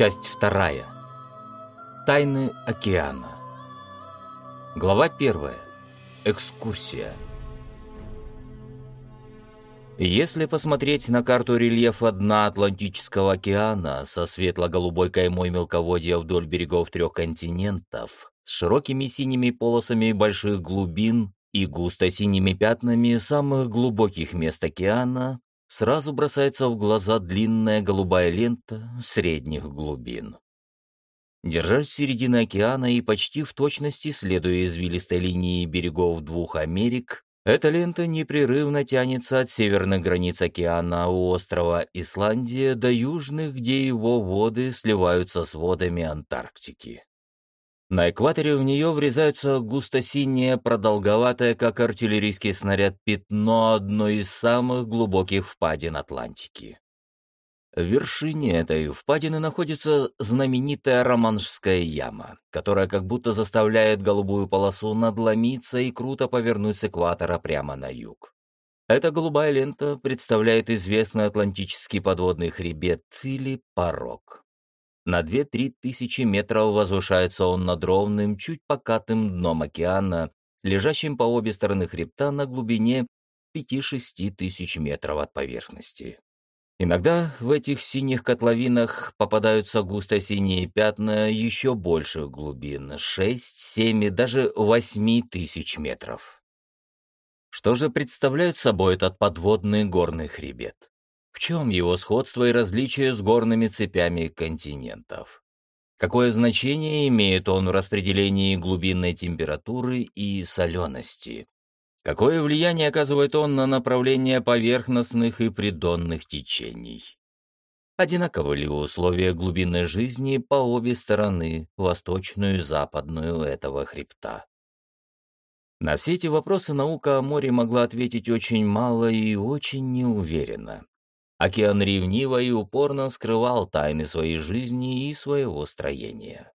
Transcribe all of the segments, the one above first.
Часть вторая. Тайны океана. Глава первая. Экскурсия. Если посмотреть на карту рельефа дна Атлантического океана со светло-голубой каймой мелководья вдоль берегов трех континентов, с широкими синими полосами больших глубин и густо-синими пятнами самых глубоких мест океана, сразу бросается в глаза длинная голубая лента средних глубин. Держась середины океана и почти в точности следуя извилистой линии берегов двух Америк, эта лента непрерывно тянется от северных границ океана у острова Исландия до южных, где его воды сливаются с водами Антарктики. На экваторе в нее врезается густо-синее, продолговатое, как артиллерийский снаряд, пятно одной из самых глубоких впадин Атлантики. В вершине этой впадины находится знаменитая Романшская яма, которая как будто заставляет голубую полосу надломиться и круто повернуть с экватора прямо на юг. Эта голубая лента представляет известный атлантический подводный хребет или порог. На 2-3 тысячи метров возвышается он над ровным, чуть покатым дном океана, лежащим по обе стороны хребта на глубине 5-6 тысяч метров от поверхности. Иногда в этих синих котловинах попадаются густо-синие пятна еще больших глубин — 6, 7 и даже 8 тысяч метров. Что же представляет собой этот подводный горный хребет? В чем его сходство и различие с горными цепями континентов? Какое значение имеет он в распределении глубинной температуры и солености? Какое влияние оказывает он на направление поверхностных и придонных течений? Одинаковы ли условия глубинной жизни по обе стороны, восточную и западную этого хребта? На все эти вопросы наука о море могла ответить очень мало и очень неуверенно. Океан ревниво и упорно скрывал тайны своей жизни и своего строения.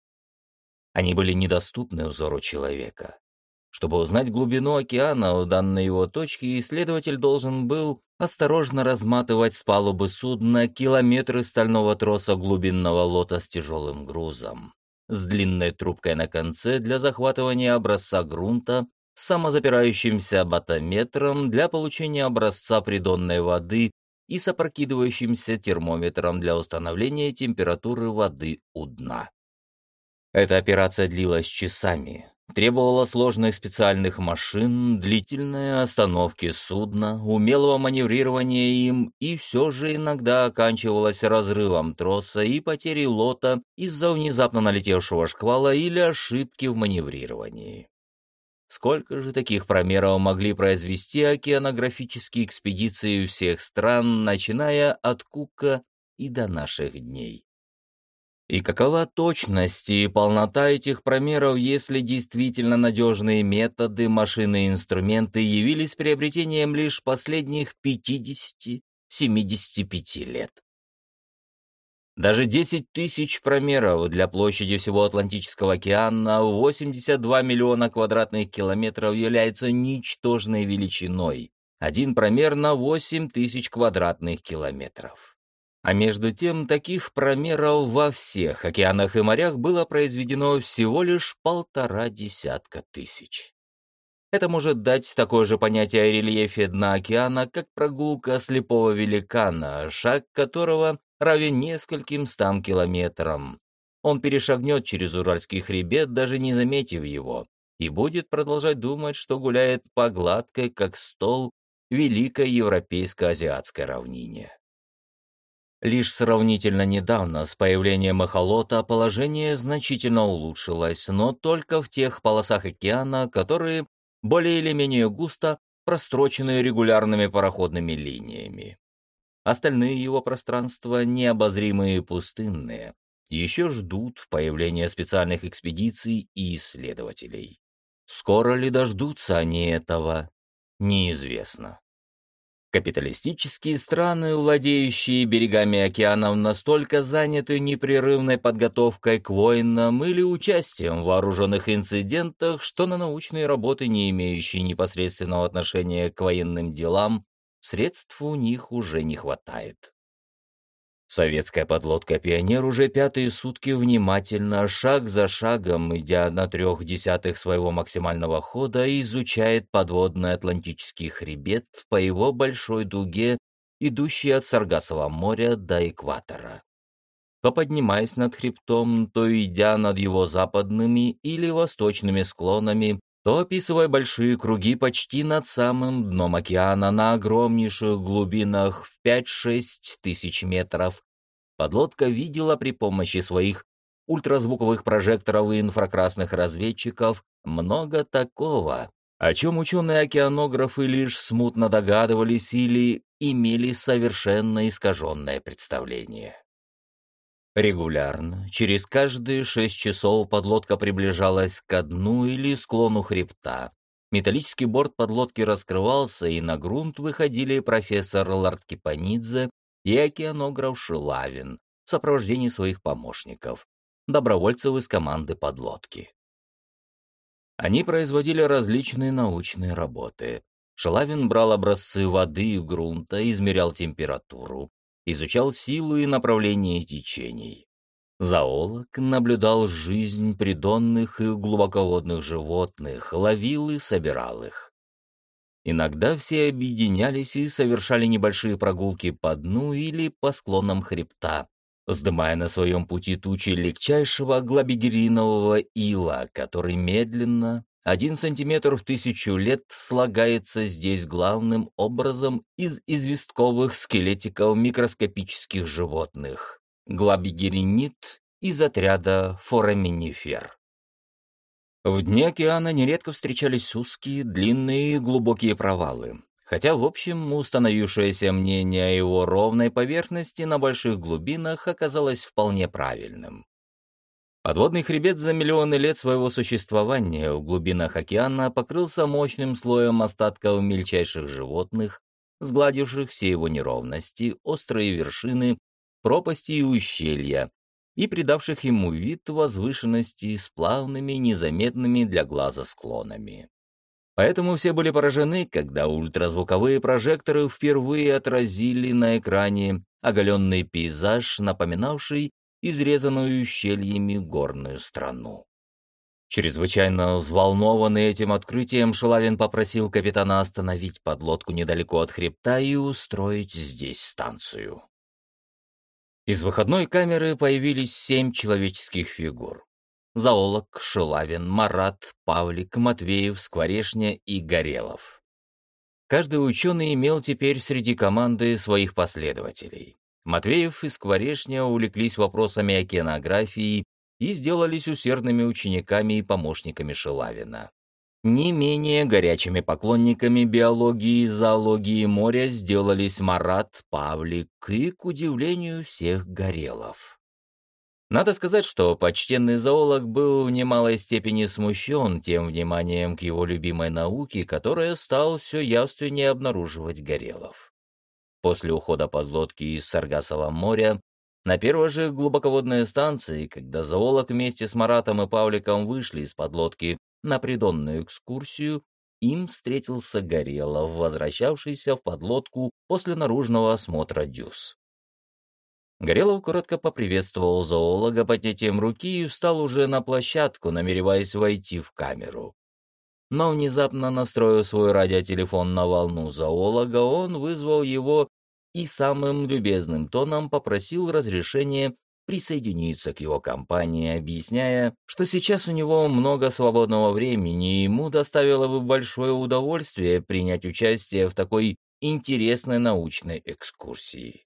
Они были недоступны взору человека. Чтобы узнать глубину океана у данной его точки, исследователь должен был осторожно разматывать с палубы судна километры стального троса глубинного лота с тяжелым грузом, с длинной трубкой на конце для захватывания образца грунта, с самозапирающимся батометром для получения образца придонной воды и с опрокидывающимся термометром для установления температуры воды у дна. Эта операция длилась часами, требовала сложных специальных машин, длительной остановки судна, умелого маневрирования им и все же иногда оканчивалась разрывом троса и потерей лота из-за внезапно налетевшего шквала или ошибки в маневрировании. Сколько же таких промеров могли произвести океанографические экспедиции всех стран, начиная от Кука и до наших дней? И какова точность и полнота этих промеров, если действительно надежные методы, машины и инструменты явились приобретением лишь последних 50-75 лет? Даже 10 тысяч промеров для площади всего Атлантического океана 82 миллиона квадратных километров является ничтожной величиной. Один промер на 8 тысяч квадратных километров. А между тем, таких промеров во всех океанах и морях было произведено всего лишь полтора десятка тысяч. Это может дать такое же понятие о рельефе дна океана, как прогулка слепого великана, шаг которого равен нескольким стам километрам. Он перешагнет через Уральский хребет, даже не заметив его, и будет продолжать думать, что гуляет по гладкой, как стол, великой европейско-азиатской равнине. Лишь сравнительно недавно, с появлением эхолота, положение значительно улучшилось, но только в тех полосах океана, которые более или менее густо прострочены регулярными пароходными линиями. Остальные его пространства, необозримые и пустынные, еще ждут появления специальных экспедиций и исследователей. Скоро ли дождутся они этого, неизвестно. Капиталистические страны, владеющие берегами океанов, настолько заняты непрерывной подготовкой к войнам или участием в вооруженных инцидентах, что на научные работы, не имеющие непосредственного отношения к военным делам, средств у них уже не хватает. Советская подлодка «Пионер» уже пятые сутки внимательно, шаг за шагом, идя на трех десятых своего максимального хода, изучает подводный Атлантический хребет по его большой дуге, идущей от Саргасового моря до экватора. То поднимаясь над хребтом, то идя над его западными или восточными склонами, то описывая большие круги почти над самым дном океана на огромнейших глубинах в 5-6 тысяч метров, подлодка видела при помощи своих ультразвуковых прожекторов и инфракрасных разведчиков много такого, о чем ученые-океанографы лишь смутно догадывались или имели совершенно искаженное представление. Регулярно, через каждые шесть часов подлодка приближалась к дну или склону хребта. Металлический борт подлодки раскрывался, и на грунт выходили профессор Ларткипанидзе и океанограф Шилавин в сопровождении своих помощников, добровольцев из команды подлодки. Они производили различные научные работы. Шилавин брал образцы воды и грунта, измерял температуру, изучал силу и направление течений. Зоолог наблюдал жизнь придонных и глубоководных животных, ловил и собирал их. Иногда все объединялись и совершали небольшие прогулки по дну или по склонам хребта, вздымая на своем пути тучи легчайшего глобигеринового ила, который медленно, один сантиметр в тысячу лет слагается здесь главным образом из известковых скелетиков микроскопических животных. Глабигеринит из отряда фораминифер. В дне океана нередко встречались узкие, длинные и глубокие провалы, хотя, в общем, установившееся мнение о его ровной поверхности на больших глубинах оказалось вполне правильным. Подводный хребет за миллионы лет своего существования в глубинах океана покрылся мощным слоем остатков мельчайших животных, сгладивших все его неровности, острые вершины, пропасти и ущелья, и придавших ему вид возвышенности с плавными, незаметными для глаза склонами. Поэтому все были поражены, когда ультразвуковые прожекторы впервые отразили на экране оголенный пейзаж, напоминавший изрезанную ущельями горную страну. Чрезвычайно взволнованный этим открытием, Шелавин попросил капитана остановить подлодку недалеко от хребта и устроить здесь станцию. Из выходной камеры появились семь человеческих фигур. Зоолог, Шелавин, Марат, Павлик, Матвеев, Скворешня и Горелов. Каждый ученый имел теперь среди команды своих последователей. Матвеев и Скворешня увлеклись вопросами океанографии и сделались усердными учениками и помощниками Шилавина. Не менее горячими поклонниками биологии и зоологии моря сделались Марат, Павлик и, к удивлению всех, Горелов. Надо сказать, что почтенный зоолог был в немалой степени смущен тем вниманием к его любимой науке, которое стал все явственнее обнаруживать Горелов после ухода подлодки из Саргасового моря, на первой же глубоководной станции, когда зоолог вместе с Маратом и Павликом вышли из подлодки на придонную экскурсию, им встретился Горелов, возвращавшийся в подлодку после наружного осмотра дюз. Горелов коротко поприветствовал зоолога поднятием руки и встал уже на площадку, намереваясь войти в камеру. Но внезапно настроив свой радиотелефон на волну зоолога, он вызвал его и самым любезным тоном попросил разрешения присоединиться к его компании, объясняя, что сейчас у него много свободного времени, и ему доставило бы большое удовольствие принять участие в такой интересной научной экскурсии.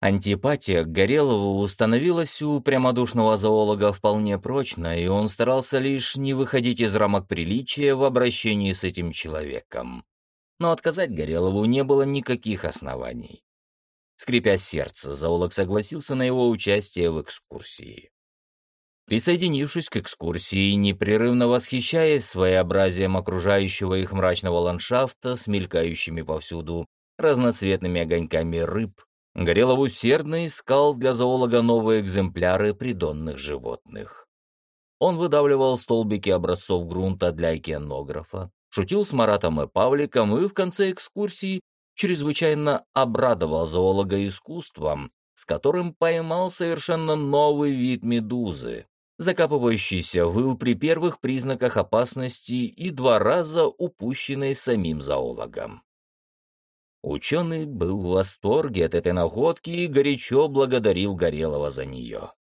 Антипатия к Горелову установилась у прямодушного зоолога вполне прочно, и он старался лишь не выходить из рамок приличия в обращении с этим человеком но отказать Горелову не было никаких оснований. Скрипя сердце, зоолог согласился на его участие в экскурсии. Присоединившись к экскурсии, непрерывно восхищаясь своеобразием окружающего их мрачного ландшафта с мелькающими повсюду разноцветными огоньками рыб, Горелов усердно искал для зоолога новые экземпляры придонных животных. Он выдавливал столбики образцов грунта для океанографа, шутил с Маратом и Павликом и в конце экскурсии чрезвычайно обрадовал зоолога искусством, с которым поймал совершенно новый вид медузы, закапывающийся выл при первых признаках опасности и два раза упущенный самим зоологом. Ученый был в восторге от этой находки и горячо благодарил Горелого за нее.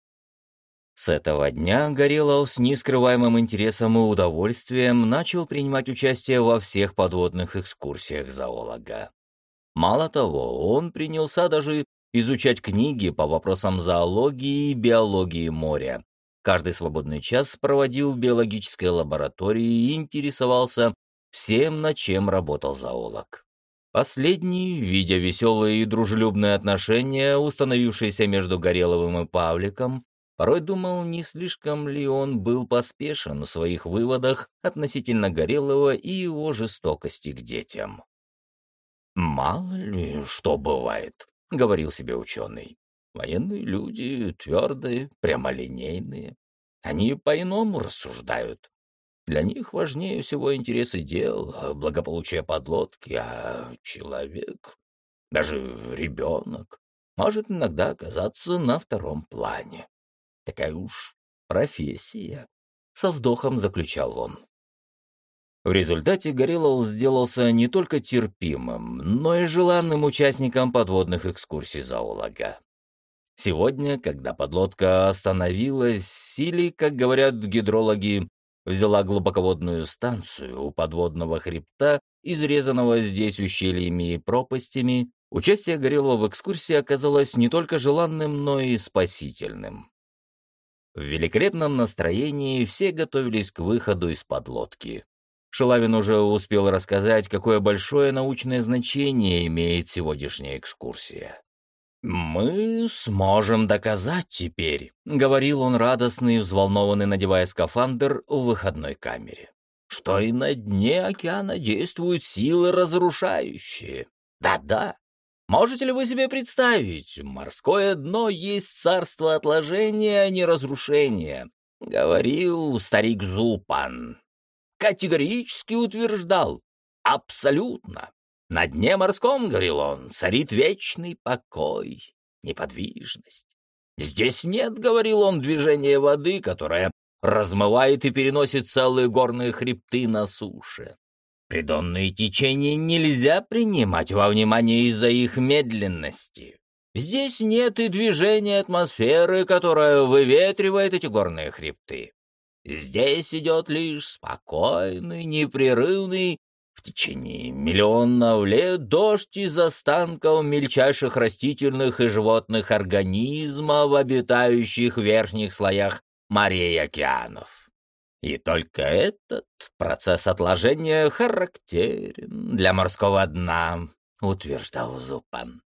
С этого дня Горелов с нескрываемым интересом и удовольствием начал принимать участие во всех подводных экскурсиях зоолога. Мало того, он принялся даже изучать книги по вопросам зоологии и биологии моря. Каждый свободный час проводил в биологической лаборатории и интересовался всем, над чем работал зоолог. Последний, видя веселые и дружелюбные отношения, установившиеся между Гореловым и Павликом, порой думал, не слишком ли он был поспешен в своих выводах относительно Горелого и его жестокости к детям. «Мало ли что бывает», — говорил себе ученый. «Военные люди твердые, прямолинейные. Они по-иному рассуждают. Для них важнее всего интересы дел, благополучие подлодки, а человек, даже ребенок, может иногда оказаться на втором плане. Такая уж профессия», — со вздохом заключал он. В результате Горелов сделался не только терпимым, но и желанным участником подводных экскурсий зоолога. Сегодня, когда подлодка остановилась, или, как говорят гидрологи, взяла глубоководную станцию у подводного хребта, изрезанного здесь ущельями и пропастями, участие Горелого в экскурсии оказалось не только желанным, но и спасительным. В великолепном настроении все готовились к выходу из подлодки. Шелавин уже успел рассказать, какое большое научное значение имеет сегодняшняя экскурсия. «Мы сможем доказать теперь», — говорил он радостный и взволнованный, надевая скафандр в выходной камере, «что и на дне океана действуют силы разрушающие. Да-да. Можете ли вы себе представить, морское дно есть царство отложения, а не разрушения?» — говорил старик Зупан категорически утверждал. Абсолютно. На дне морском, говорил он, царит вечный покой, неподвижность. Здесь нет, говорил он, движения воды, которая размывает и переносит целые горные хребты на суше. Придонные течения нельзя принимать во внимание из-за их медленности. Здесь нет и движения атмосферы, которая выветривает эти горные хребты. Здесь идет лишь спокойный, непрерывный, в течение миллионов лет дождь из останков мельчайших растительных и животных организмов, обитающих в верхних слоях морей и океанов. И только этот процесс отложения характерен для морского дна, утверждал Зупан.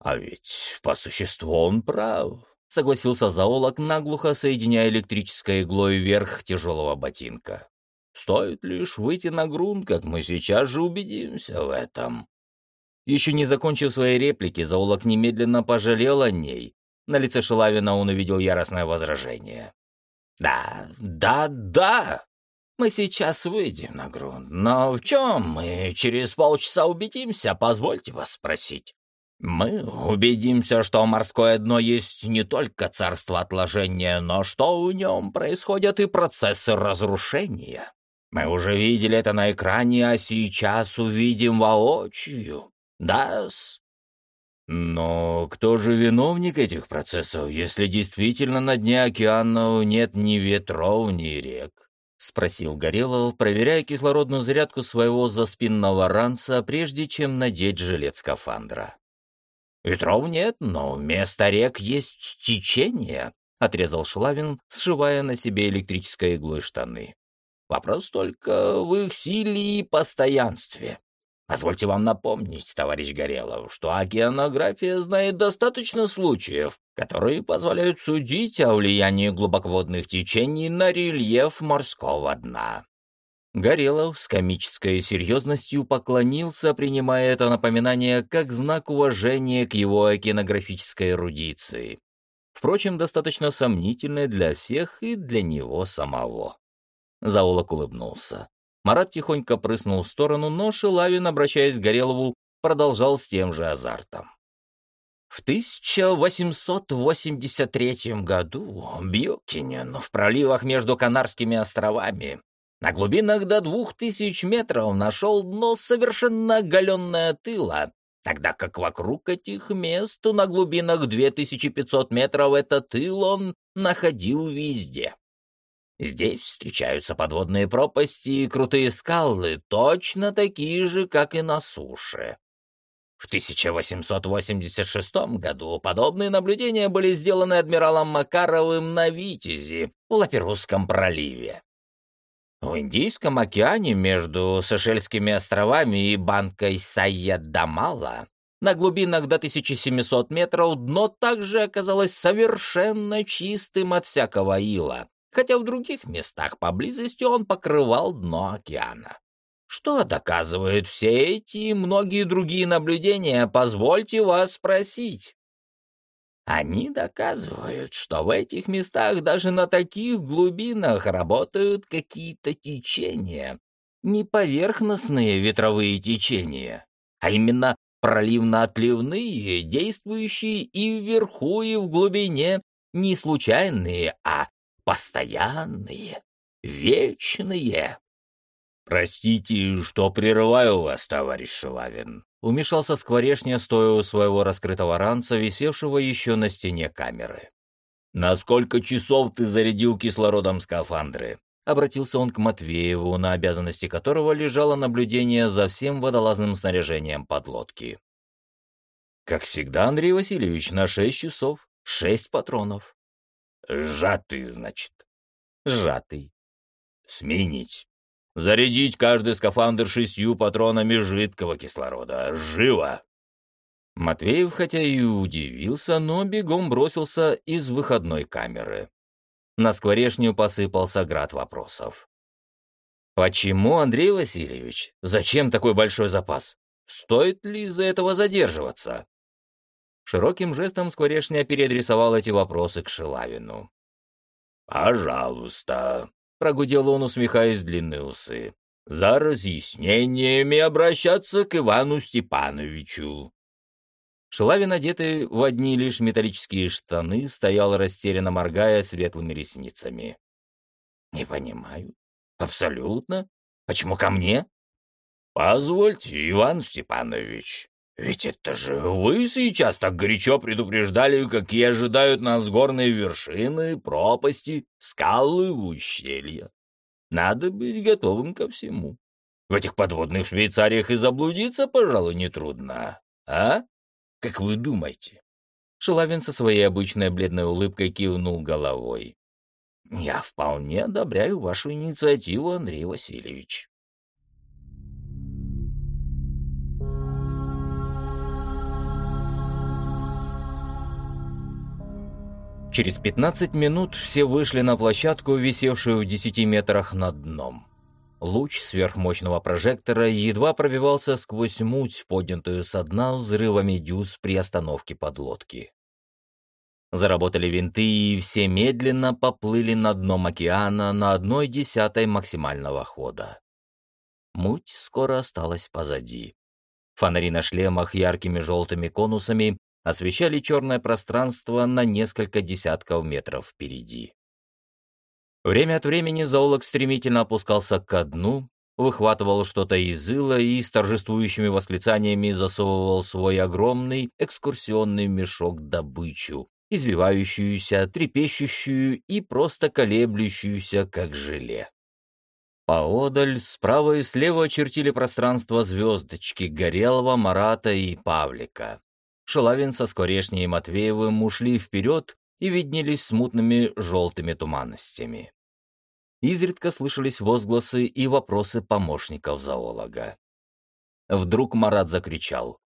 А ведь по существу он прав. — согласился зоолог, наглухо соединяя электрической иглой верх тяжелого ботинка. «Стоит лишь выйти на грунт, как мы сейчас же убедимся в этом». Еще не закончив своей реплики, зоолог немедленно пожалел о ней. На лице Шелавина он увидел яростное возражение. «Да, да, да! Мы сейчас выйдем на грунт, но в чем мы через полчаса убедимся, позвольте вас спросить?» Мы убедимся, что морское дно есть не только царство отложения, но что в нем происходят и процессы разрушения. Мы уже видели это на экране, а сейчас увидим воочию. Да-с. Но кто же виновник этих процессов, если действительно на дне океанов нет ни ветров, ни рек? — спросил Горелов, проверяя кислородную зарядку своего заспинного ранца, прежде чем надеть жилет скафандра. «Ветров нет, но вместо рек есть течение», — отрезал Шлавин, сшивая на себе электрической иглой штаны. «Вопрос только в их силе и постоянстве. Позвольте вам напомнить, товарищ Горелов, что океанография знает достаточно случаев, которые позволяют судить о влиянии глубоководных течений на рельеф морского дна. Горелов с комической серьезностью поклонился, принимая это напоминание как знак уважения к его океанографической эрудиции. Впрочем, достаточно сомнительной для всех и для него самого. Заулок улыбнулся. Марат тихонько прыснул в сторону, но Шилавин, обращаясь к Горелову, продолжал с тем же азартом. В 1883 году Бьюкинен в проливах между Канарскими островами на глубинах до двух тысяч метров нашел дно совершенно оголенное тыло, тогда как вокруг этих мест на глубинах 2500 метров этот тыл он находил везде. Здесь встречаются подводные пропасти и крутые скалы, точно такие же, как и на суше. В 1886 году подобные наблюдения были сделаны адмиралом Макаровым на Витязи в Лаперусском проливе. В Индийском океане между Сешельскими островами и банкой Сайядамала на глубинах до 1700 метров дно также оказалось совершенно чистым от всякого ила, хотя в других местах поблизости он покрывал дно океана. Что доказывают все эти и многие другие наблюдения, позвольте вас спросить? Они доказывают, что в этих местах даже на таких глубинах работают какие-то течения, не поверхностные ветровые течения, а именно проливно-отливные, действующие и вверху, и в глубине, не случайные, а постоянные, вечные. «Простите, что прерываю вас, товарищ Шелавин», — умешался скворешня, стоя у своего раскрытого ранца, висевшего еще на стене камеры. «На сколько часов ты зарядил кислородом скафандры?» Обратился он к Матвееву, на обязанности которого лежало наблюдение за всем водолазным снаряжением подлодки. «Как всегда, Андрей Васильевич, на шесть часов, шесть патронов». «Сжатый, значит?» «Сжатый». «Сменить». Зарядить каждый скафандр шестью патронами жидкого кислорода. Живо!» Матвеев, хотя и удивился, но бегом бросился из выходной камеры. На скворешню посыпался град вопросов. «Почему, Андрей Васильевич? Зачем такой большой запас? Стоит ли из-за этого задерживаться?» Широким жестом скворешня переадресовал эти вопросы к Шилавину. «Пожалуйста», — прогудел он, усмехаясь длинные усы. «За разъяснениями обращаться к Ивану Степановичу». Шелавин, одетый в одни лишь металлические штаны, стоял растерянно моргая светлыми ресницами. «Не понимаю. Абсолютно. Почему ко мне?» «Позвольте, Иван Степанович. Ведь это же вы сейчас так горячо предупреждали, какие ожидают нас горные вершины, пропасти, скалы, ущелья. Надо быть готовым ко всему. В этих подводных Швейцариях и заблудиться, пожалуй, нетрудно. А? Как вы думаете?» Шелавин со своей обычной бледной улыбкой кивнул головой. «Я вполне одобряю вашу инициативу, Андрей Васильевич. Через 15 минут все вышли на площадку, висевшую в 10 метрах над дном. Луч сверхмощного прожектора едва пробивался сквозь муть, поднятую со дна взрывами дюз при остановке подлодки. Заработали винты, и все медленно поплыли на дном океана на одной десятой максимального хода. Муть скоро осталась позади. Фонари на шлемах яркими желтыми конусами освещали черное пространство на несколько десятков метров впереди. Время от времени зоолог стремительно опускался ко дну, выхватывал что-то из ила и с торжествующими восклицаниями засовывал свой огромный экскурсионный мешок добычу, извивающуюся, трепещущую и просто колеблющуюся, как желе. Поодаль, справа и слева чертили пространство звездочки Горелого, Марата и Павлика. Шалавин со Скворечней и Матвеевым ушли вперед и виднелись смутными желтыми туманностями. Изредка слышались возгласы и вопросы помощников зоолога. Вдруг Марат закричал.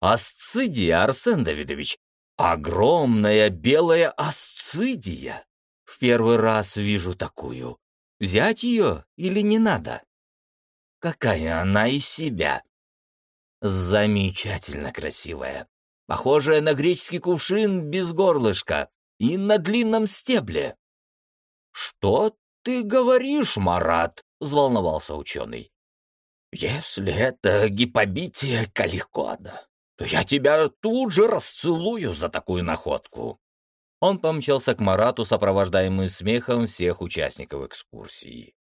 «Асцидия, Арсен Давидович! Огромная белая асцидия! В первый раз вижу такую. Взять ее или не надо?» «Какая она из себя!» «Замечательно красивая похожая на греческий кувшин без горлышка и на длинном стебле. «Что ты говоришь, Марат?» — взволновался ученый. «Если это гипобития каликода, то я тебя тут же расцелую за такую находку». Он помчался к Марату, сопровождаемый смехом всех участников экскурсии.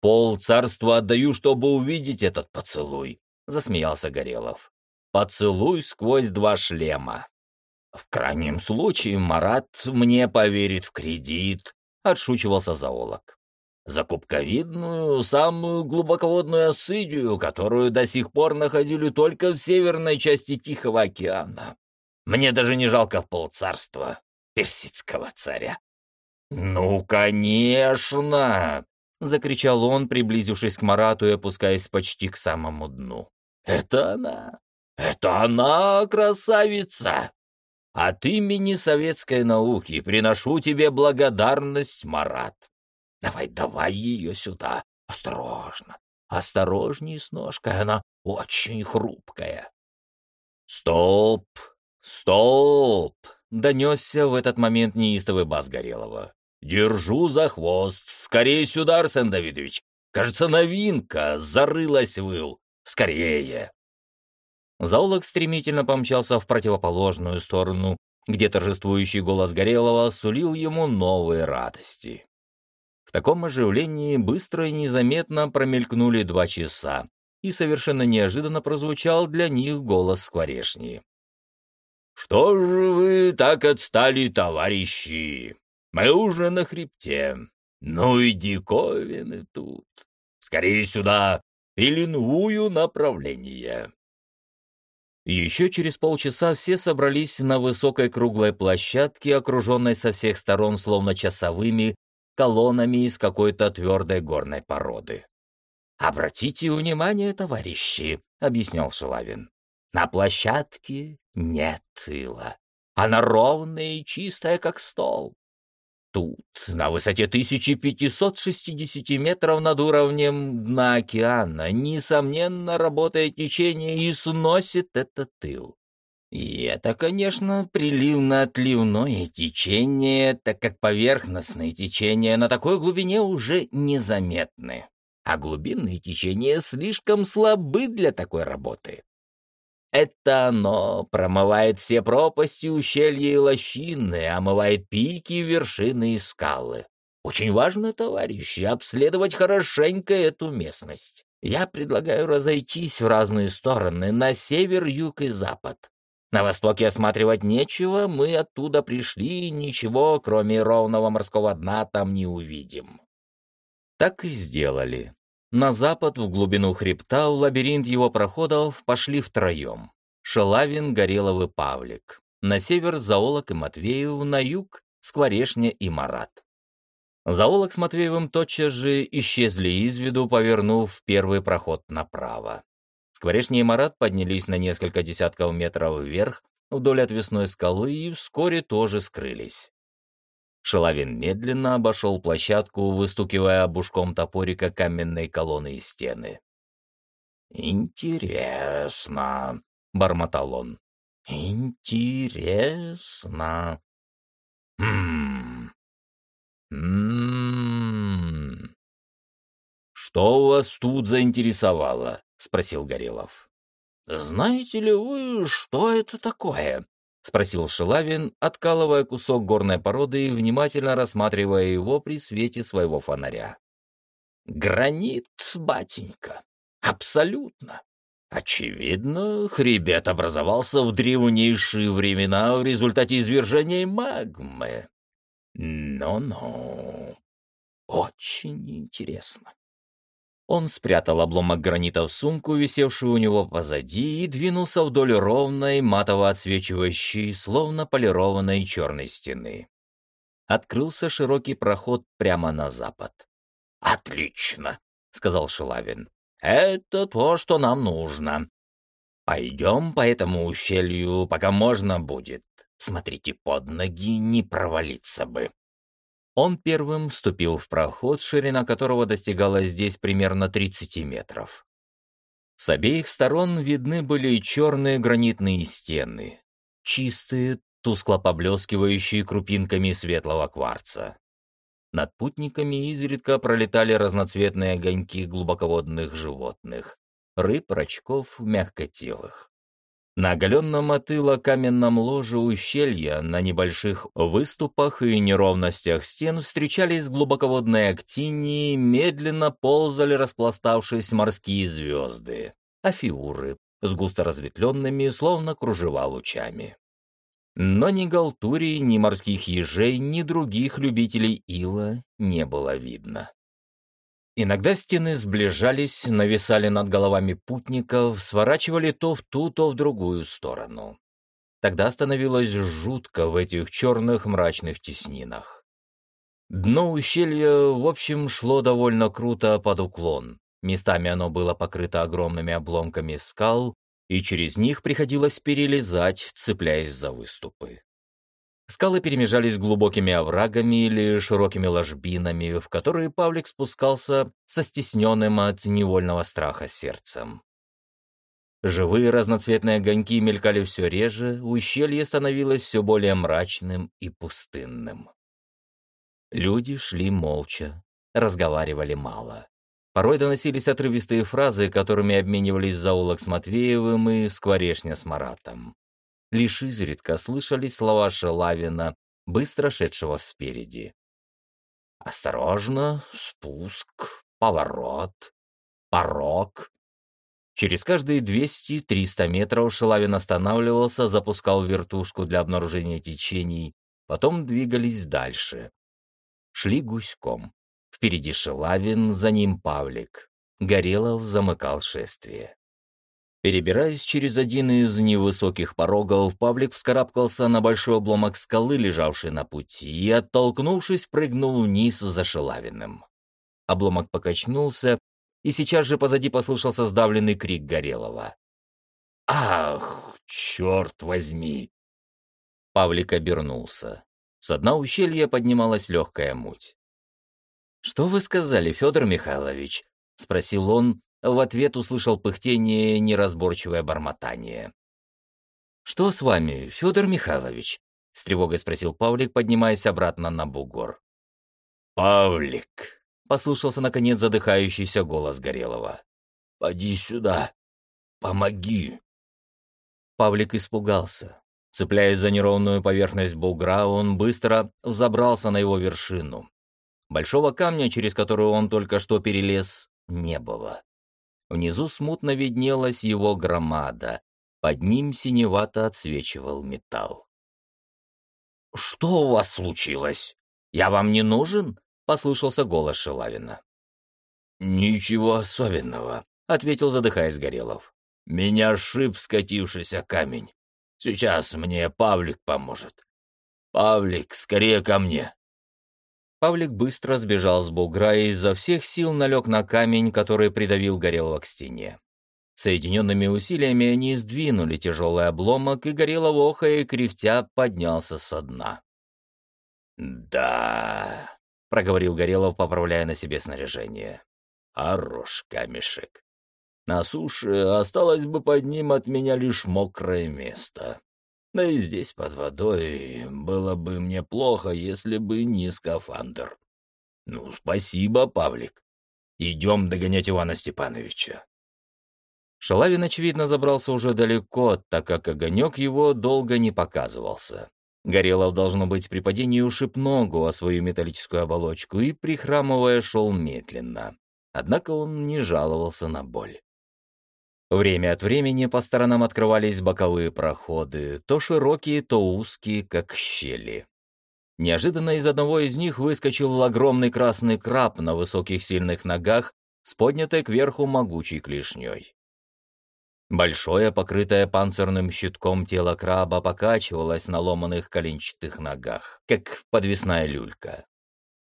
«Пол царства отдаю, чтобы увидеть этот поцелуй», — засмеялся Горелов. «Поцелуй сквозь два шлема». «В крайнем случае Марат мне поверит в кредит», — отшучивался зоолог. «За кубковидную, самую глубоководную осыдию, которую до сих пор находили только в северной части Тихого океана. Мне даже не жалко полцарства персидского царя». «Ну, конечно!» — закричал он, приблизившись к Марату и опускаясь почти к самому дну. «Это она! Это она, красавица! От имени советской науки приношу тебе благодарность, Марат. Давай, давай ее сюда. Осторожно, осторожней с ножкой, она очень хрупкая». «Стоп! Стоп!» — донесся в этот момент неистовый бас Горелого. «Держу за хвост. Скорее сюда, Арсен Давидович. Кажется, новинка. Зарылась выл. Скорее!» Заулок стремительно помчался в противоположную сторону, где торжествующий голос Горелого сулил ему новые радости. В таком оживлении быстро и незаметно промелькнули два часа, и совершенно неожиданно прозвучал для них голос скворешни. «Что же вы так отстали, товарищи? Мы уже на хребте. Ну и диковины тут. Скорее сюда, пеленвую направление. Еще через полчаса все собрались на высокой круглой площадке, окруженной со всех сторон словно часовыми колоннами из какой-то твердой горной породы. «Обратите внимание, товарищи», — объяснял Шелавин. «На площадке нет тыла. Она ровная и чистая, как стол. Тут, на высоте 1560 метров над уровнем дна океана, несомненно, работает течение и сносит этот тыл. И это, конечно, приливно-отливное течение, так как поверхностные течения на такой глубине уже незаметны, а глубинные течения слишком слабы для такой работы. Это оно промывает все пропасти, ущелья и лощины, омывает пики, вершины и скалы. Очень важно, товарищи, обследовать хорошенько эту местность. Я предлагаю разойтись в разные стороны, на север, юг и запад. На востоке осматривать нечего, мы оттуда пришли и ничего, кроме ровного морского дна, там не увидим. Так и сделали. На запад, в глубину хребта, в лабиринт его проходов пошли втроем. Шелавин, Горелов и Павлик. На север Заолок и Матвеев, на юг Скворешня и Марат. Заолок с Матвеевым тотчас же исчезли из виду, повернув первый проход направо. Скворешня и Марат поднялись на несколько десятков метров вверх вдоль отвесной скалы и вскоре тоже скрылись. Шелавин медленно обошел площадку, выстукивая обушком топорика каменной колонны и стены. «Интересно», — бормотал он. «Интересно. Хм. М «Что вас тут заинтересовало?» — спросил Горелов. «Знаете ли вы, что это такое?» — спросил Шилавин, откалывая кусок горной породы и внимательно рассматривая его при свете своего фонаря. «Гранит, батенька, абсолютно. Очевидно, хребет образовался в древнейшие времена в результате извержения магмы. Ну-ну, очень интересно. Он спрятал обломок гранита в сумку, висевшую у него позади, и двинулся вдоль ровной, матово отсвечивающей, словно полированной черной стены. Открылся широкий проход прямо на запад. «Отлично!» — сказал Шилавин. «Это то, что нам нужно. Пойдем по этому ущелью, пока можно будет. Смотрите под ноги, не провалиться бы». Он первым вступил в проход, ширина которого достигала здесь примерно 30 метров. С обеих сторон видны были черные гранитные стены, чистые, тускло поблескивающие крупинками светлого кварца. Над путниками изредка пролетали разноцветные огоньки глубоководных животных, рыб, рачков, мягкотелых. На оголенном от каменном ложе ущелья, на небольших выступах и неровностях стен встречались глубоководные актинии, медленно ползали, распластавшись морские звезды, афиуры, с густо разветвленными, словно кружева лучами. Но ни галтурий, ни морских ежей, ни других любителей ила не было видно. Иногда стены сближались, нависали над головами путников, сворачивали то в ту, то в другую сторону. Тогда становилось жутко в этих черных мрачных теснинах. Дно ущелья, в общем, шло довольно круто под уклон. Местами оно было покрыто огромными обломками скал, и через них приходилось перелезать, цепляясь за выступы. Скалы перемежались глубокими оврагами или широкими ложбинами, в которые Павлик спускался со стесненным от невольного страха сердцем. Живые разноцветные огоньки мелькали все реже, ущелье становилось все более мрачным и пустынным. Люди шли молча, разговаривали мало. Порой доносились отрывистые фразы, которыми обменивались заулок с Матвеевым и Скворешня с Маратом. Лишь изредка слышались слова Шелавина, быстро шедшего спереди. «Осторожно, спуск, поворот, порог». Через каждые 200-300 метров Шелавин останавливался, запускал вертушку для обнаружения течений, потом двигались дальше. Шли гуськом. Впереди Шелавин, за ним Павлик. Горелов замыкал шествие. Перебираясь через один из невысоких порогов, Павлик вскарабкался на большой обломок скалы, лежавший на пути, и, оттолкнувшись, прыгнул вниз за Шелавиным. Обломок покачнулся, и сейчас же позади послышался сдавленный крик Горелого. «Ах, черт возьми!» Павлик обернулся. С дна ущелья поднималась легкая муть. «Что вы сказали, Федор Михайлович?» — спросил он, в ответ услышал пыхтение неразборчивое бормотание. «Что с вами, Федор Михайлович?» — с тревогой спросил Павлик, поднимаясь обратно на бугор. «Павлик!» — послушался, наконец, задыхающийся голос Горелого. «Поди сюда! Помоги!» Павлик испугался. Цепляясь за неровную поверхность бугра, он быстро взобрался на его вершину. Большого камня, через который он только что перелез, не было. Внизу смутно виднелась его громада. Под ним синевато отсвечивал металл. «Что у вас случилось? Я вам не нужен?» — послышался голос Шелавина. «Ничего особенного», — ответил, задыхаясь Горелов. «Меня шип скатившийся камень. Сейчас мне Павлик поможет. Павлик, скорее ко мне!» Павлик быстро сбежал с бугра и изо всех сил налег на камень, который придавил Горелого к стене. Соединенными усилиями они сдвинули тяжелый обломок, и Горелов, охая и кряхтя, поднялся со дна. «Да», — проговорил Горелов, поправляя на себе снаряжение. «Хорош камешек. На суше осталось бы под ним от меня лишь мокрое место. Да и здесь, под водой, было бы мне плохо, если бы не скафандр. Ну, спасибо, Павлик. Идем догонять Ивана Степановича. Шалавин, очевидно, забрался уже далеко, так как огонек его долго не показывался. Горелов, должно быть, при падении ушиб ногу о свою металлическую оболочку и, прихрамывая, шел медленно. Однако он не жаловался на боль. Время от времени по сторонам открывались боковые проходы, то широкие, то узкие, как щели. Неожиданно из одного из них выскочил огромный красный краб на высоких сильных ногах с поднятой кверху могучей клешней. Большое, покрытое панцирным щитком тело краба покачивалось на ломаных коленчатых ногах, как подвесная люлька.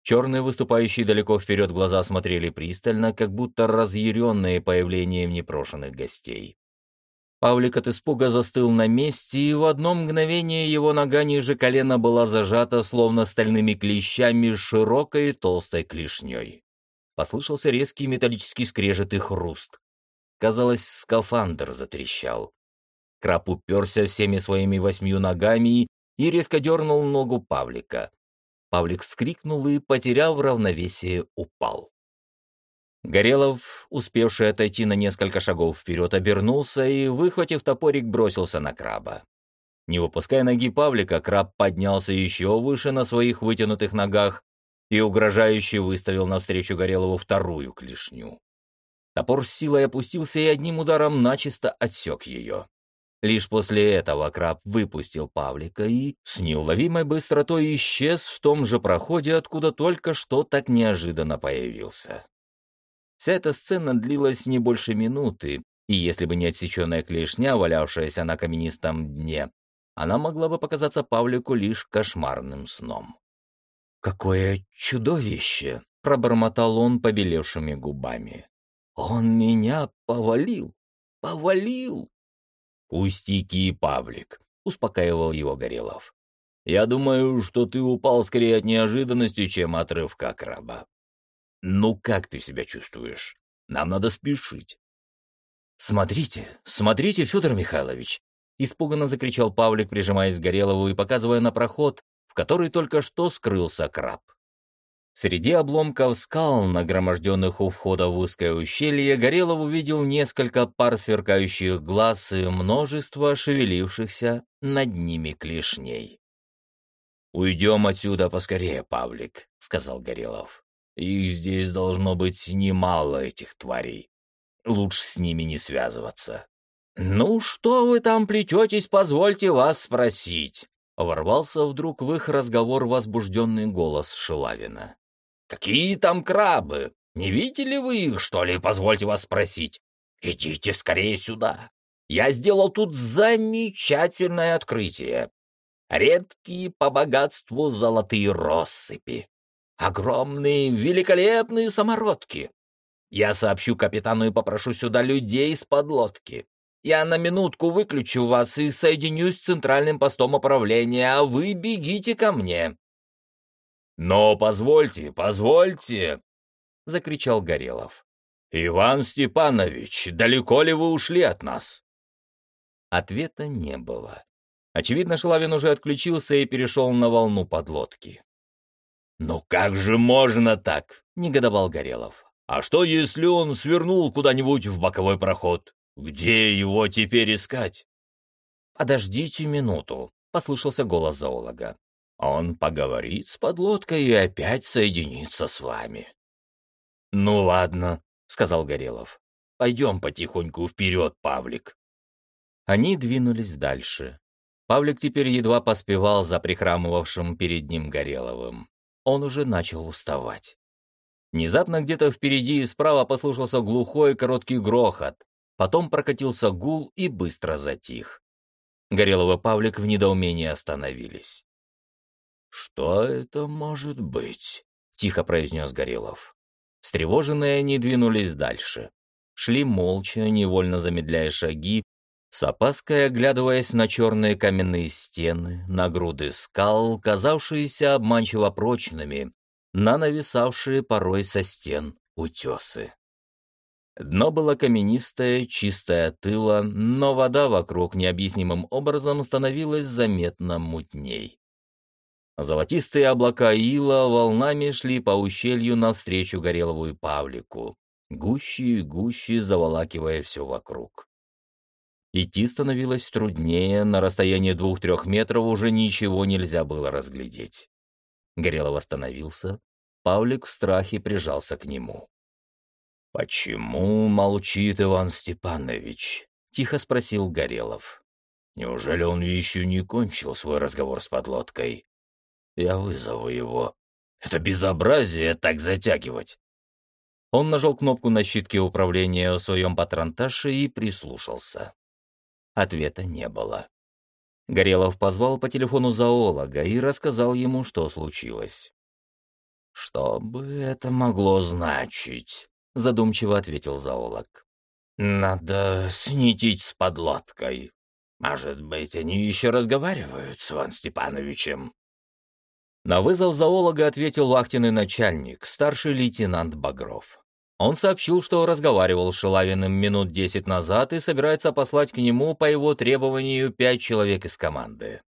Черные, выступающие далеко вперед глаза смотрели пристально, как будто разъяренные появлением непрошенных гостей. Павлик от испуга застыл на месте, и в одно мгновение его нога ниже колена была зажата, словно стальными клещами, широкой и толстой клешней. Послышался резкий металлический скрежет и хруст. Казалось, скафандр затрещал. Краб уперся всеми своими восьмью ногами и резко дернул ногу Павлика. Павлик вскрикнул и, потеряв равновесие, упал. Горелов, успевший отойти на несколько шагов вперед, обернулся и, выхватив топорик, бросился на краба. Не выпуская ноги Павлика, краб поднялся еще выше на своих вытянутых ногах и угрожающе выставил навстречу Горелову вторую клешню. Топор с силой опустился и одним ударом начисто отсек ее. Лишь после этого краб выпустил Павлика и с неуловимой быстротой исчез в том же проходе, откуда только что так неожиданно появился. Вся эта сцена длилась не больше минуты, и если бы не отсеченная клешня, валявшаяся на каменистом дне, она могла бы показаться Павлику лишь кошмарным сном. «Какое чудовище!» — пробормотал он побелевшими губами. «Он меня повалил! Повалил!» «Пустяки, Павлик», — успокаивал его Горелов. «Я думаю, что ты упал скорее от неожиданности, чем от рывка краба. «Ну как ты себя чувствуешь? Нам надо спешить». «Смотрите, смотрите, Федор Михайлович!» Испуганно закричал Павлик, прижимаясь к Горелову и показывая на проход, в который только что скрылся краб. Среди обломков скал, нагроможденных у входа в узкое ущелье, Горелов увидел несколько пар сверкающих глаз и множество шевелившихся над ними клешней. «Уйдем отсюда поскорее, Павлик», — сказал Горелов. Их здесь должно быть немало, этих тварей. Лучше с ними не связываться. «Ну, что вы там плететесь, позвольте вас спросить?» Ворвался вдруг в их разговор возбужденный голос Шилавина. «Какие там крабы? Не видели вы их, что ли, позвольте вас спросить? Идите скорее сюда. Я сделал тут замечательное открытие. Редкие по богатству золотые россыпи. Огромные, великолепные самородки. Я сообщу капитану и попрошу сюда людей с подлодки. Я на минутку выключу вас и соединюсь с центральным постом управления, а вы бегите ко мне». «Но позвольте, позвольте!» — закричал Горелов. «Иван Степанович, далеко ли вы ушли от нас?» Ответа не было. Очевидно, Шлавин уже отключился и перешел на волну подлодки. «Ну как же можно так?» — негодовал Горелов. «А что, если он свернул куда-нибудь в боковой проход? Где его теперь искать?» «Подождите минуту», — послышался голос зоолога. «Он поговорит с подлодкой и опять соединится с вами». «Ну ладно», — сказал Горелов. «Пойдем потихоньку вперед, Павлик». Они двинулись дальше. Павлик теперь едва поспевал за прихрамывавшим перед ним Гореловым он уже начал уставать. Внезапно где-то впереди и справа послышался глухой короткий грохот, потом прокатился гул и быстро затих. Горелов и Павлик в недоумении остановились. «Что это может быть?» — тихо произнес Горелов. Встревоженные они двинулись дальше. Шли молча, невольно замедляя шаги, с опаской оглядываясь на черные каменные стены, на груды скал, казавшиеся обманчиво прочными, на нависавшие порой со стен утесы. Дно было каменистое, чистое от тыла, но вода вокруг необъяснимым образом становилась заметно мутней. Золотистые облака ила волнами шли по ущелью навстречу Горелову и Павлику, гуще и гуще заволакивая все вокруг. Идти становилось труднее, на расстоянии двух-трех метров уже ничего нельзя было разглядеть. Горелов остановился, Павлик в страхе прижался к нему. «Почему молчит Иван Степанович?» — тихо спросил Горелов. «Неужели он еще не кончил свой разговор с подлодкой? Я вызову его. Это безобразие так затягивать!» Он нажал кнопку на щитке управления в своем патронташе и прислушался. Ответа не было. Горелов позвал по телефону зоолога и рассказал ему, что случилось. «Что бы это могло значить?» — задумчиво ответил зоолог. «Надо снитить с подлодкой. Может быть, они еще разговаривают с Иван Степановичем?» На вызов зоолога ответил вахтенный начальник, старший лейтенант Багров. Он сообщил, что разговаривал с Шилавиным минут десять назад и собирается послать к нему по его требованию пять человек из команды.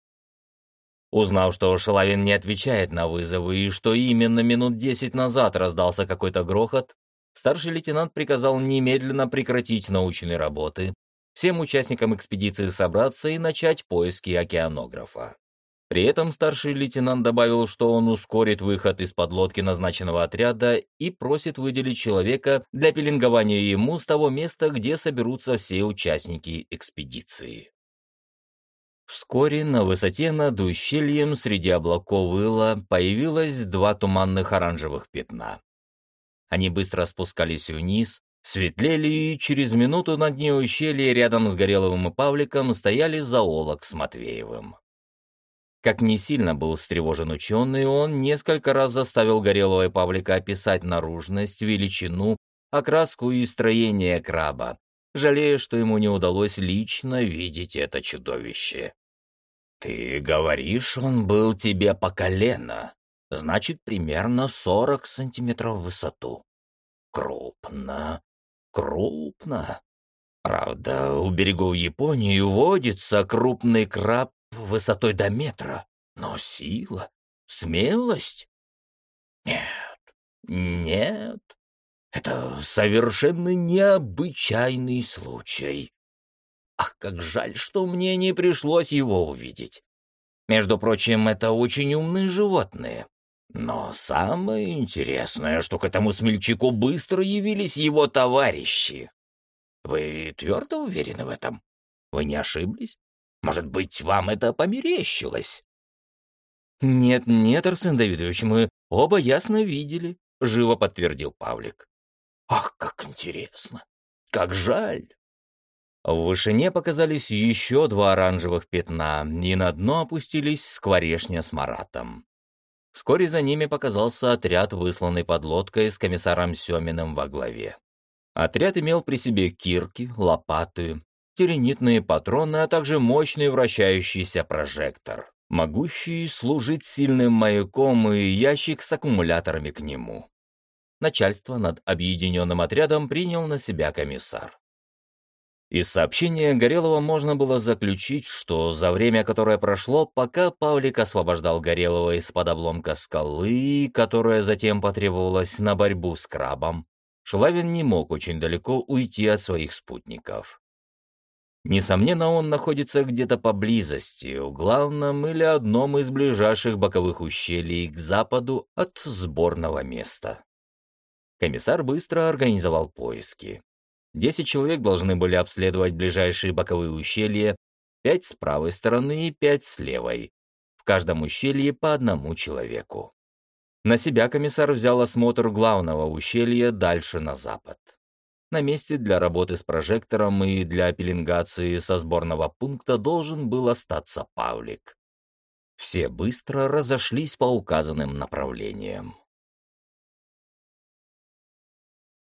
Узнав, что Шилавин не отвечает на вызовы и что именно минут десять назад раздался какой-то грохот, Старший лейтенант приказал немедленно прекратить научные работы, всем участникам экспедиции собраться и начать поиски океанографа. При этом старший лейтенант добавил, что он ускорит выход из подлодки назначенного отряда и просит выделить человека для пеленгования ему с того места, где соберутся все участники экспедиции. Вскоре на высоте над ущельем среди облаков выла появилось два туманных оранжевых пятна. Они быстро спускались вниз, светлели, и через минуту на дне ущелья рядом с Гореловым и Павликом стояли зоолог с Матвеевым. Как не сильно был встревожен ученый, он несколько раз заставил Горелого и Павлика описать наружность, величину, окраску и строение краба, жалея, что ему не удалось лично видеть это чудовище. «Ты говоришь, он был тебе по колено, значит, примерно сорок сантиметров в высоту. Крупно, крупно. Правда, у берегов Японии водится крупный краб высотой до метра, но сила, смелость? Нет, нет, это совершенно необычайный случай. Ах, как жаль, что мне не пришлось его увидеть. Между прочим, это очень умные животные. Но самое интересное, что к этому смельчаку быстро явились его товарищи. Вы твердо уверены в этом? Вы не ошиблись? Может быть, вам это померещилось?» «Нет, нет, Арсен Давидович, мы оба ясно видели», — живо подтвердил Павлик. «Ах, как интересно! Как жаль!» В вышине показались еще два оранжевых пятна, и на дно опустились скворешня с Маратом. Вскоре за ними показался отряд, высланный под лодкой с комиссаром Семиным во главе. Отряд имел при себе кирки, лопаты, теренитные патроны, а также мощный вращающийся прожектор, могущий служить сильным маяком и ящик с аккумуляторами к нему. Начальство над объединенным отрядом принял на себя комиссар. Из сообщения Горелого можно было заключить, что за время, которое прошло, пока Павлик освобождал Горелого из-под обломка скалы, которая затем потребовалась на борьбу с крабом, Шелавин не мог очень далеко уйти от своих спутников. Несомненно, он находится где-то поблизости, в главном или одном из ближайших боковых ущелий к западу от сборного места. Комиссар быстро организовал поиски. Десять человек должны были обследовать ближайшие боковые ущелья, пять с правой стороны и пять с левой. В каждом ущелье по одному человеку. На себя комиссар взял осмотр главного ущелья дальше на запад. На месте для работы с прожектором и для пеленгации со сборного пункта должен был остаться Павлик. Все быстро разошлись по указанным направлениям.